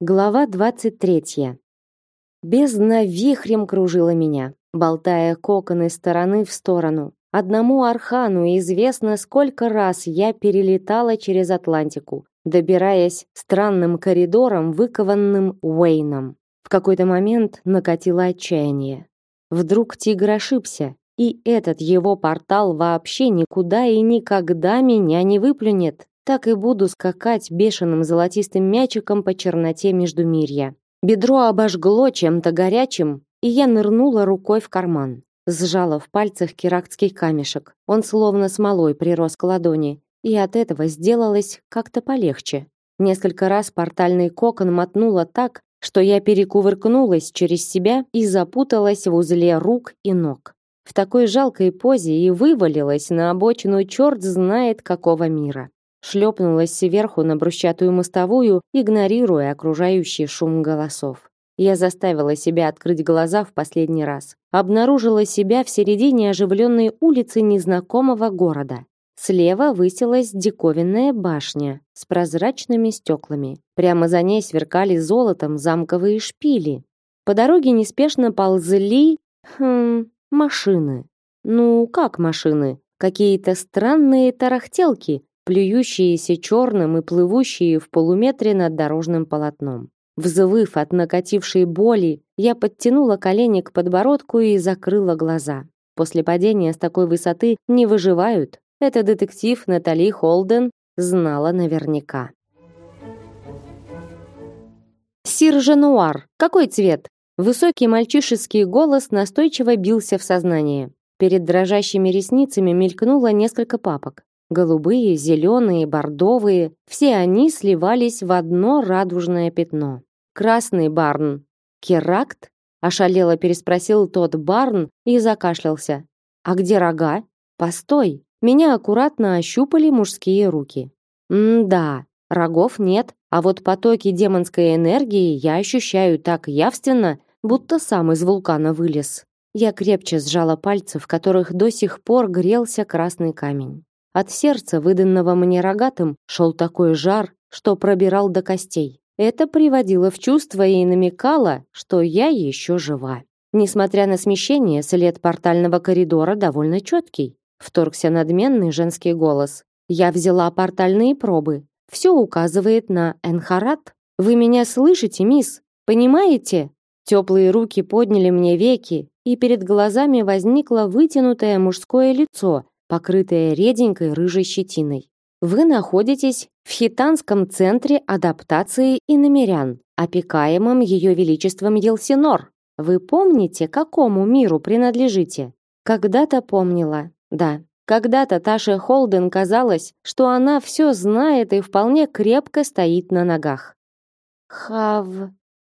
Глава 23. Бездна вихрем кружила меня, болтая коконы стороны в сторону. Одному Архану известно, сколько раз я перелетала через Атлантику, добираясь странным коридором, выкованным Уэйном. В какой-то момент накатило отчаяние. Вдруг тигр ошибся, и этот его портал вообще никуда и никогда меня не выплюнет так и буду скакать бешеным золотистым мячиком по черноте между мирья. Бедро обожгло чем-то горячим, и я нырнула рукой в карман. Сжала в пальцах керактский камешек. Он словно смолой прирос к ладони, и от этого сделалось как-то полегче. Несколько раз портальный кокон мотнуло так, что я перекувыркнулась через себя и запуталась в узле рук и ног. В такой жалкой позе и вывалилась на обочину черт знает какого мира шлепнулась сверху на брусчатую мостовую, игнорируя окружающий шум голосов. Я заставила себя открыть глаза в последний раз. Обнаружила себя в середине оживленной улицы незнакомого города. Слева высилась диковинная башня с прозрачными стеклами. Прямо за ней сверкали золотом замковые шпили. По дороге неспешно ползли... Хм, машины. Ну, как машины? Какие-то странные тарахтелки, плюющиеся черным и плывущие в полуметре над дорожным полотном. Взвыв от накатившей боли, я подтянула колени к подбородку и закрыла глаза. После падения с такой высоты не выживают. Это детектив Натали Холден знала наверняка. Сир Жануар, какой цвет? Высокий мальчишеский голос настойчиво бился в сознание. Перед дрожащими ресницами мелькнуло несколько папок. Голубые, зеленые, бордовые, все они сливались в одно радужное пятно. Красный барн. Керакт? Ошалело переспросил тот барн и закашлялся. А где рога? Постой. Меня аккуратно ощупали мужские руки. М-да, рогов нет, а вот потоки демонской энергии я ощущаю так явственно, будто сам из вулкана вылез. Я крепче сжала пальцы, в которых до сих пор грелся красный камень. От сердца, выданного мне рогатым, шел такой жар, что пробирал до костей. Это приводило в чувство и намекало, что я еще жива. Несмотря на смещение, след портального коридора довольно четкий. Вторгся надменный женский голос. Я взяла портальные пробы. Все указывает на Энхарат. Вы меня слышите, мисс? Понимаете? Теплые руки подняли мне веки, и перед глазами возникло вытянутое мужское лицо покрытая реденькой рыжей щетиной. Вы находитесь в Хитанском центре адаптации иномерян, опекаемом Ее Величеством Елсинор. Вы помните, какому миру принадлежите? Когда-то помнила, да. Когда-то Таше Холден казалось, что она все знает и вполне крепко стоит на ногах. Хав...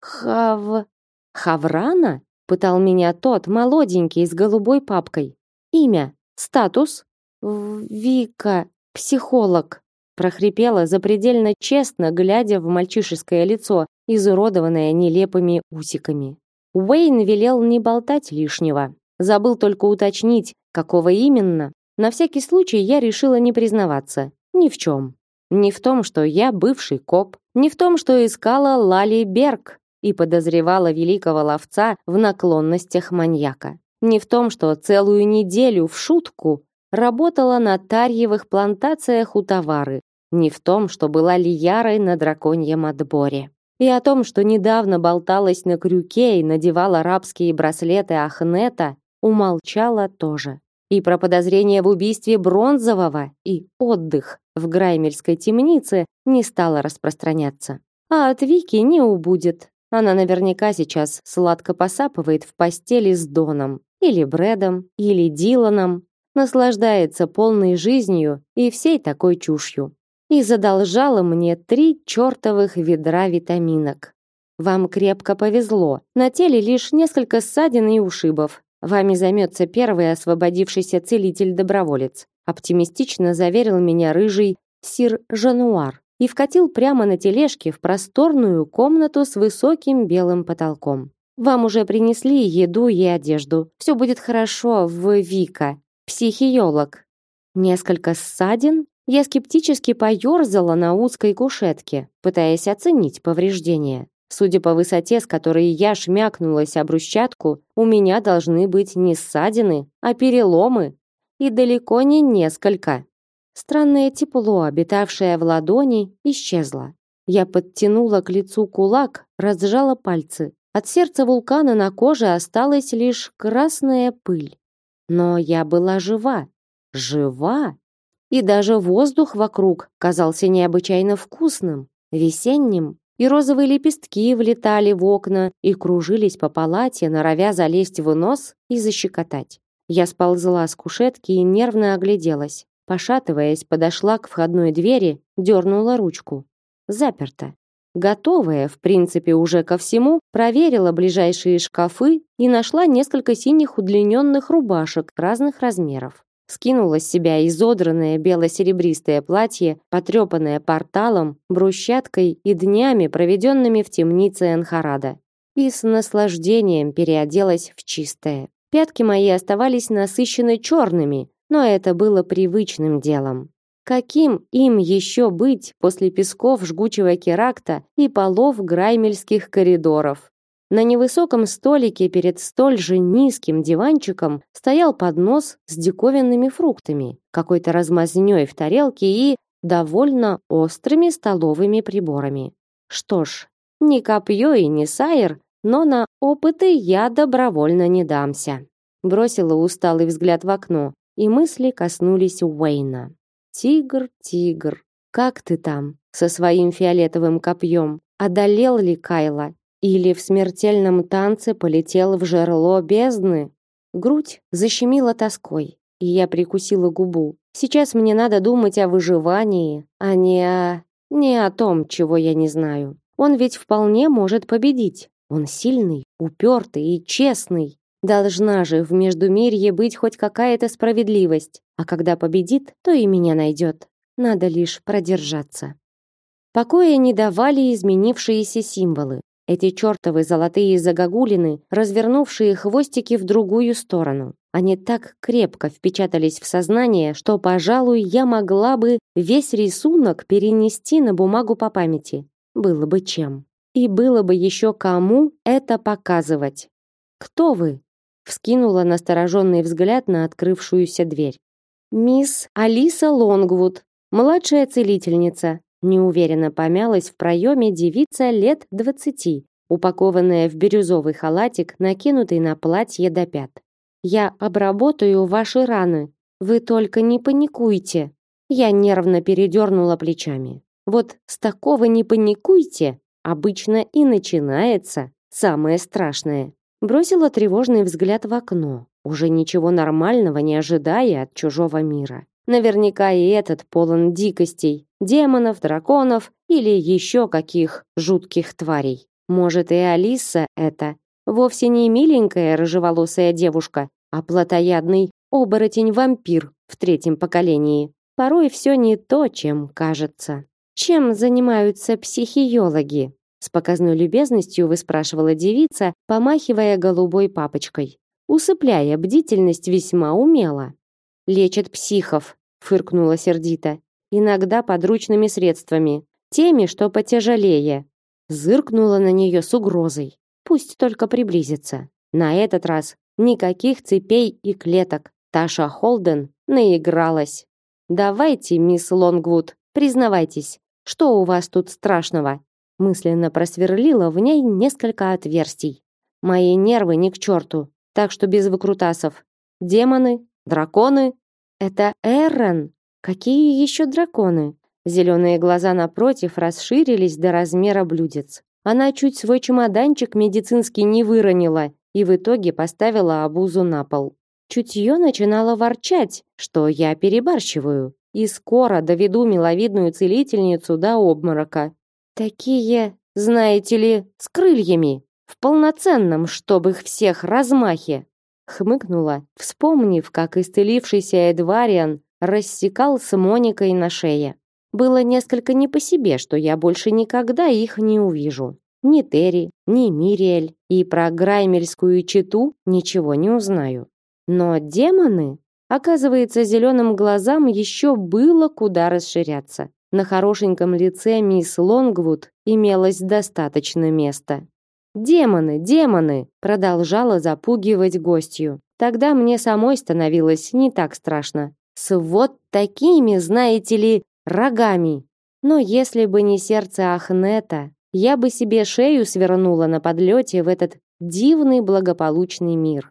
Хав... Хаврана? Пытал меня тот, молоденький, с голубой папкой. Имя. Статус? Вика, психолог, прохрипела запредельно честно, глядя в мальчишеское лицо, изуродованное нелепыми усиками. Уэйн велел не болтать лишнего. Забыл только уточнить, какого именно. На всякий случай я решила не признаваться. Ни в чем. Ни в том, что я бывший коп, ни в том, что искала Лали Берг и подозревала великого ловца в наклонностях маньяка не в том, что целую неделю в шутку работала на тарьевых плантациях у товары, не в том, что была лиярой на драконьем отборе. И о том, что недавно болталась на крюке и надевала арабские браслеты Ахнета, умолчала тоже. И про подозрение в убийстве Бронзового и отдых в Граймельской темнице не стала распространяться. А от Вики не убудет. Она наверняка сейчас сладко посапывает в постели с Доном или Брэдом, или Диланом, наслаждается полной жизнью и всей такой чушью. И задолжала мне три чертовых ведра витаминок. Вам крепко повезло. На теле лишь несколько ссадин и ушибов. Вами займется первый освободившийся целитель-доброволец. Оптимистично заверил меня рыжий сир Жануар и вкатил прямо на тележке в просторную комнату с высоким белым потолком. Вам уже принесли еду и одежду. Все будет хорошо в Вика. Психиолог. Несколько ссадин? Я скептически поерзала на узкой кушетке, пытаясь оценить повреждения. Судя по высоте, с которой я шмякнулась об брусчатку, у меня должны быть не ссадины, а переломы. И далеко не несколько. Странное тепло, обитавшее в ладони, исчезло. Я подтянула к лицу кулак, разжала пальцы. От сердца вулкана на коже осталась лишь красная пыль. Но я была жива. Жива! И даже воздух вокруг казался необычайно вкусным, весенним, и розовые лепестки влетали в окна и кружились по палате, норовя залезть в нос и защекотать. Я сползла с кушетки и нервно огляделась. Пошатываясь, подошла к входной двери, дернула ручку. Заперто. Готовая, в принципе, уже ко всему, проверила ближайшие шкафы и нашла несколько синих удлиненных рубашек разных размеров. Скинула с себя изодранное бело-серебристое платье, потрепанное порталом, брусчаткой и днями, проведенными в темнице Энхарада. И с наслаждением переоделась в чистое. Пятки мои оставались насыщены черными, но это было привычным делом. Каким им еще быть после песков жгучего керакта и полов граймельских коридоров? На невысоком столике перед столь же низким диванчиком стоял поднос с диковинными фруктами, какой-то размазнёй в тарелке и довольно острыми столовыми приборами. Что ж, ни копье и ни сайр, но на опыты я добровольно не дамся. Бросила усталый взгляд в окно, и мысли коснулись Уэйна. Тигр, тигр, как ты там со своим фиолетовым копьем? Одолел ли Кайла или в смертельном танце полетел в жерло бездны? Грудь защемила тоской, и я прикусила губу. Сейчас мне надо думать о выживании, а не о... не о том, чего я не знаю. Он ведь вполне может победить. Он сильный, упертый и честный. Должна же в Междумирье быть хоть какая-то справедливость. А когда победит, то и меня найдет. Надо лишь продержаться. Покоя не давали изменившиеся символы. Эти чертовы золотые загогулины, развернувшие хвостики в другую сторону. Они так крепко впечатались в сознание, что, пожалуй, я могла бы весь рисунок перенести на бумагу по памяти. Было бы чем. И было бы еще кому это показывать. «Кто вы?» Вскинула настороженный взгляд на открывшуюся дверь. «Мисс Алиса Лонгвуд, младшая целительница, Неуверенно помялась в проеме девица лет двадцати, упакованная в бирюзовый халатик, накинутый на платье до пят. «Я обработаю ваши раны. Вы только не паникуйте». Я нервно передернула плечами. Вот с такого не паникуйте обычно и начинается самое страшное. Бросила тревожный взгляд в окно, уже ничего нормального не ожидая от чужого мира. Наверняка и этот полон дикостей, демонов, драконов или еще каких жутких тварей. Может, и Алиса это вовсе не миленькая рыжеволосая девушка, а плотоядный оборотень-вампир в третьем поколении. Порой все не то, чем кажется. Чем занимаются психиологи? С показной любезностью выспрашивала девица, помахивая голубой папочкой. Усыпляя бдительность весьма умело. Лечат психов, фыркнула сердито. Иногда подручными средствами, теми, что потяжелее. Зыркнула на нее с угрозой. Пусть только приблизится. На этот раз никаких цепей и клеток. Таша Холден наигралась. Давайте, мисс Лонгвуд, признавайтесь, что у вас тут страшного? Мысленно просверлила в ней несколько отверстий. Мои нервы ни к черту, так что без выкрутасов. Демоны, драконы это Эррен. Какие еще драконы? Зеленые глаза напротив расширились до размера блюдец. Она чуть свой чемоданчик медицинский не выронила и в итоге поставила обузу на пол. Чутье начинало ворчать, что я перебарщиваю, и скоро доведу миловидную целительницу до обморока. Такие, знаете ли, с крыльями, в полноценном, чтобы их всех размахе хмыкнула, вспомнив, как исцелившийся Эдвариан рассекал с Моникой на шее. Было несколько не по себе, что я больше никогда их не увижу. Ни Терри, ни Мириэль, и про Граймельскую читу ничего не узнаю. Но демоны, оказывается, зеленым глазам еще было куда расширяться. На хорошеньком лице мисс Лонгвуд имелось достаточно места. Демоны, демоны, продолжала запугивать гостью. Тогда мне самой становилось не так страшно. С вот такими, знаете ли, рогами. Но если бы не сердце Ахнета, я бы себе шею свернула на подлете в этот дивный благополучный мир.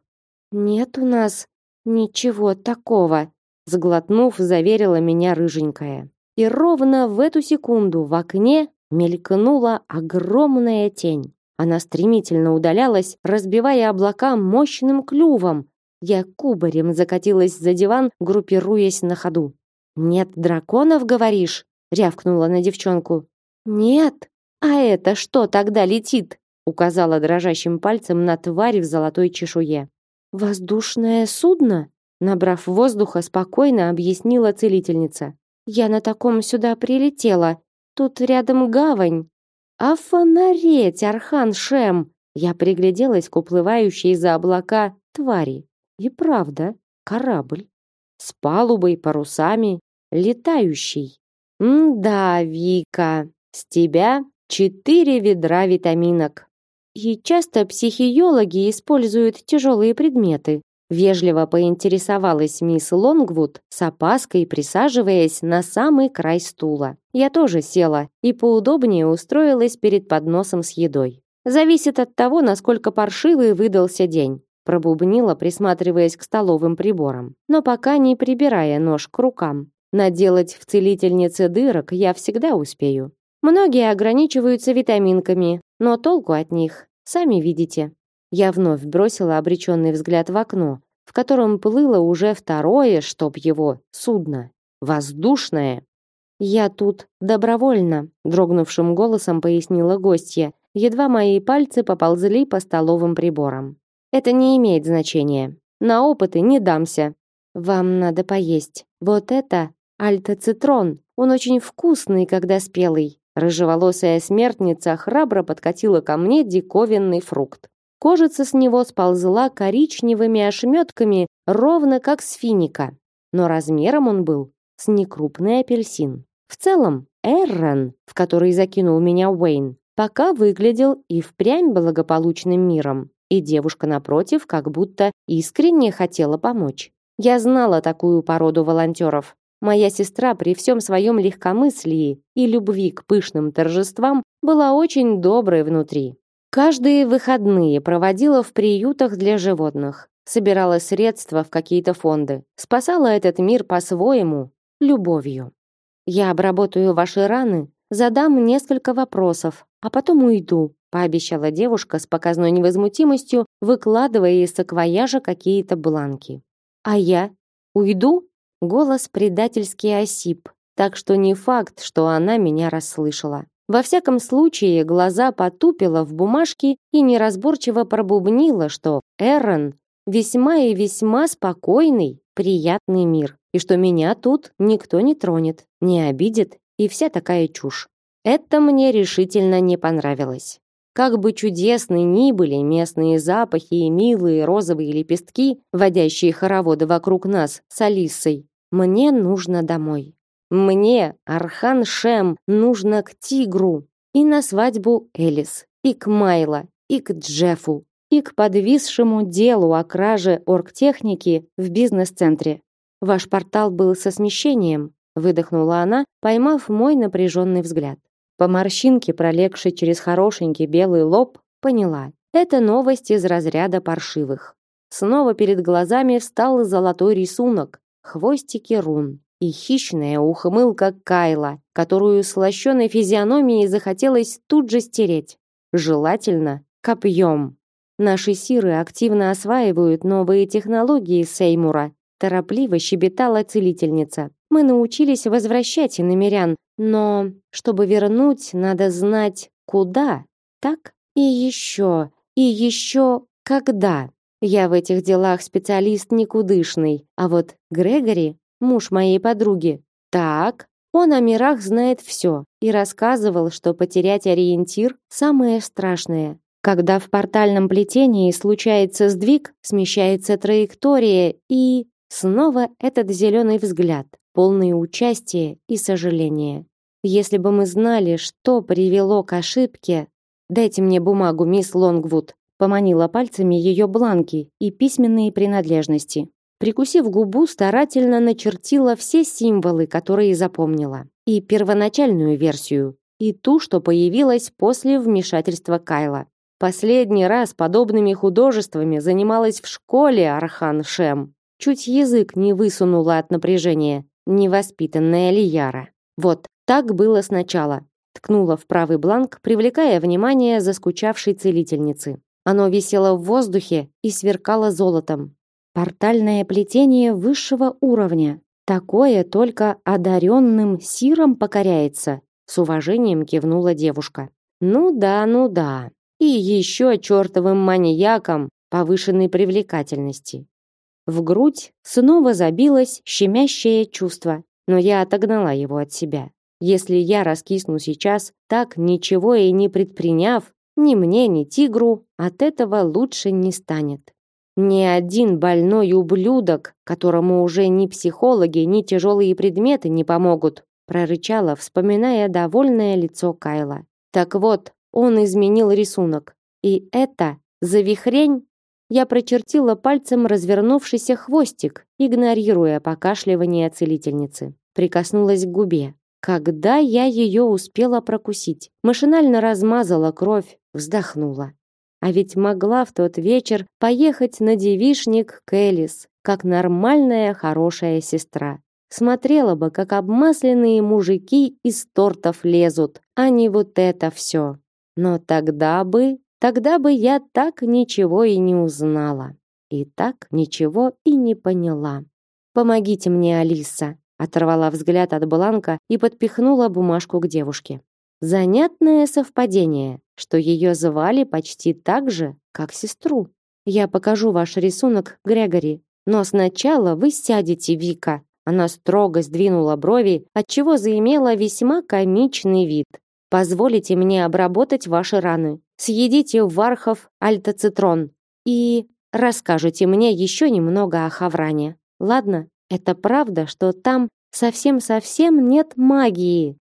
Нет у нас ничего такого, сглотнув, заверила меня рыженькая. И ровно в эту секунду в окне мелькнула огромная тень. Она стремительно удалялась, разбивая облака мощным клювом. Я кубарем закатилась за диван, группируясь на ходу. «Нет драконов, говоришь?» — рявкнула на девчонку. «Нет. А это что тогда летит?» — указала дрожащим пальцем на тварь в золотой чешуе. «Воздушное судно?» Набрав воздуха, спокойно объяснила целительница. «Я на таком сюда прилетела. Тут рядом гавань». «А фонареть, Архан Шем!» Я пригляделась к уплывающей за облака твари. И правда, корабль. С палубой, парусами, летающий. М-да, Вика, с тебя четыре ведра витаминок. И часто психиологи используют тяжелые предметы. Вежливо поинтересовалась мисс Лонгвуд, с опаской присаживаясь на самый край стула. Я тоже села и поудобнее устроилась перед подносом с едой. Зависит от того, насколько паршивый выдался день. Пробубнила, присматриваясь к столовым приборам, но пока не прибирая нож к рукам. Наделать в целительнице дырок я всегда успею. Многие ограничиваются витаминками, но толку от них, сами видите. Я вновь бросила обреченный взгляд в окно, в котором плыло уже второе, чтоб его, судно. Воздушное. «Я тут добровольно», — дрогнувшим голосом пояснила гостья, едва мои пальцы поползли по столовым приборам. «Это не имеет значения. На опыты не дамся. Вам надо поесть. Вот это альтоцитрон. Он очень вкусный, когда спелый. Рыжеволосая смертница храбро подкатила ко мне диковинный фрукт. Кожица с него сползла коричневыми ошметками, ровно как с финика. Но размером он был с некрупный апельсин. В целом, Эррен, в который закинул меня Уэйн, пока выглядел и впрямь благополучным миром. И девушка напротив как будто искренне хотела помочь. Я знала такую породу волонтеров. Моя сестра при всем своем легкомыслии и любви к пышным торжествам была очень доброй внутри. Каждые выходные проводила в приютах для животных, собирала средства в какие-то фонды, спасала этот мир по-своему, любовью. Я обработаю ваши раны, задам несколько вопросов, а потом уйду, пообещала девушка с показной невозмутимостью, выкладывая из саквояжа какие-то бланки. А я уйду? Голос предательски осип, так что не факт, что она меня расслышала. Во всяком случае, глаза потупила в бумажке и неразборчиво пробубнила, что Эррон весьма и весьма спокойный, приятный мир, и что меня тут никто не тронет, не обидит и вся такая чушь. Это мне решительно не понравилось. Как бы чудесны ни были местные запахи и милые розовые лепестки, водящие хороводы вокруг нас с Алисой, мне нужно домой. Мне, Архан Шем, нужно к тигру. И на свадьбу Элис, и к Майла, и к Джеффу, и к подвисшему делу о краже оргтехники в бизнес-центре. Ваш портал был со смещением, выдохнула она, поймав мой напряженный взгляд. По морщинке, пролегшей через хорошенький белый лоб, поняла. Это новость из разряда паршивых. Снова перед глазами встал золотой рисунок, хвостики рун и хищная ухмылка Кайла, которую с лощеной физиономией захотелось тут же стереть. Желательно копьем. Наши сиры активно осваивают новые технологии Сеймура, торопливо щебетала целительница. Мы научились возвращать иномерян, но чтобы вернуть, надо знать куда. Так? И еще, и еще когда. Я в этих делах специалист никудышный, а вот Грегори, муж моей подруги, так, он о мирах знает все и рассказывал, что потерять ориентир самое страшное. Когда в портальном плетении случается сдвиг, смещается траектория и снова этот зеленый взгляд, полный участия и сожаления. Если бы мы знали, что привело к ошибке... Дайте мне бумагу, мисс Лонгвуд. Поманила пальцами ее бланки и письменные принадлежности. Прикусив губу, старательно начертила все символы, которые запомнила. И первоначальную версию, и ту, что появилась после вмешательства Кайла. Последний раз подобными художествами занималась в школе Архан Шем. Чуть язык не высунула от напряжения, невоспитанная Лияра. Вот, так было сначала. Ткнула в правый бланк, привлекая внимание заскучавшей целительницы. Оно висело в воздухе и сверкало золотом. Портальное плетение высшего уровня. Такое только одаренным сиром покоряется. С уважением кивнула девушка. Ну да, ну да. И еще чертовым маньяком повышенной привлекательности. В грудь снова забилось щемящее чувство, но я отогнала его от себя. Если я раскисну сейчас, так ничего и не предприняв, ни мне, ни тигру от этого лучше не станет. Ни один больной ублюдок, которому уже ни психологи, ни тяжелые предметы не помогут, прорычала, вспоминая довольное лицо Кайла. Так вот, он изменил рисунок. И это завихрень я прочертила пальцем развернувшийся хвостик, игнорируя покашливание целительницы. Прикоснулась к губе. Когда я ее успела прокусить? Машинально размазала кровь, вздохнула. А ведь могла в тот вечер поехать на девишник к Элис, как нормальная хорошая сестра. Смотрела бы, как обмасленные мужики из тортов лезут, а не вот это все. Но тогда бы, тогда бы я так ничего и не узнала. И так ничего и не поняла. Помогите мне, Алиса, оторвала взгляд от бланка и подпихнула бумажку к девушке. Занятное совпадение, что ее звали почти так же, как сестру. Я покажу ваш рисунок Грегори, но сначала вы сядете, Вика. Она строго сдвинула брови, отчего заимела весьма комичный вид. Позволите мне обработать ваши раны. Съедите вархов альтоцитрон и расскажете мне еще немного о Хавране. Ладно? Это правда, что там совсем-совсем нет магии,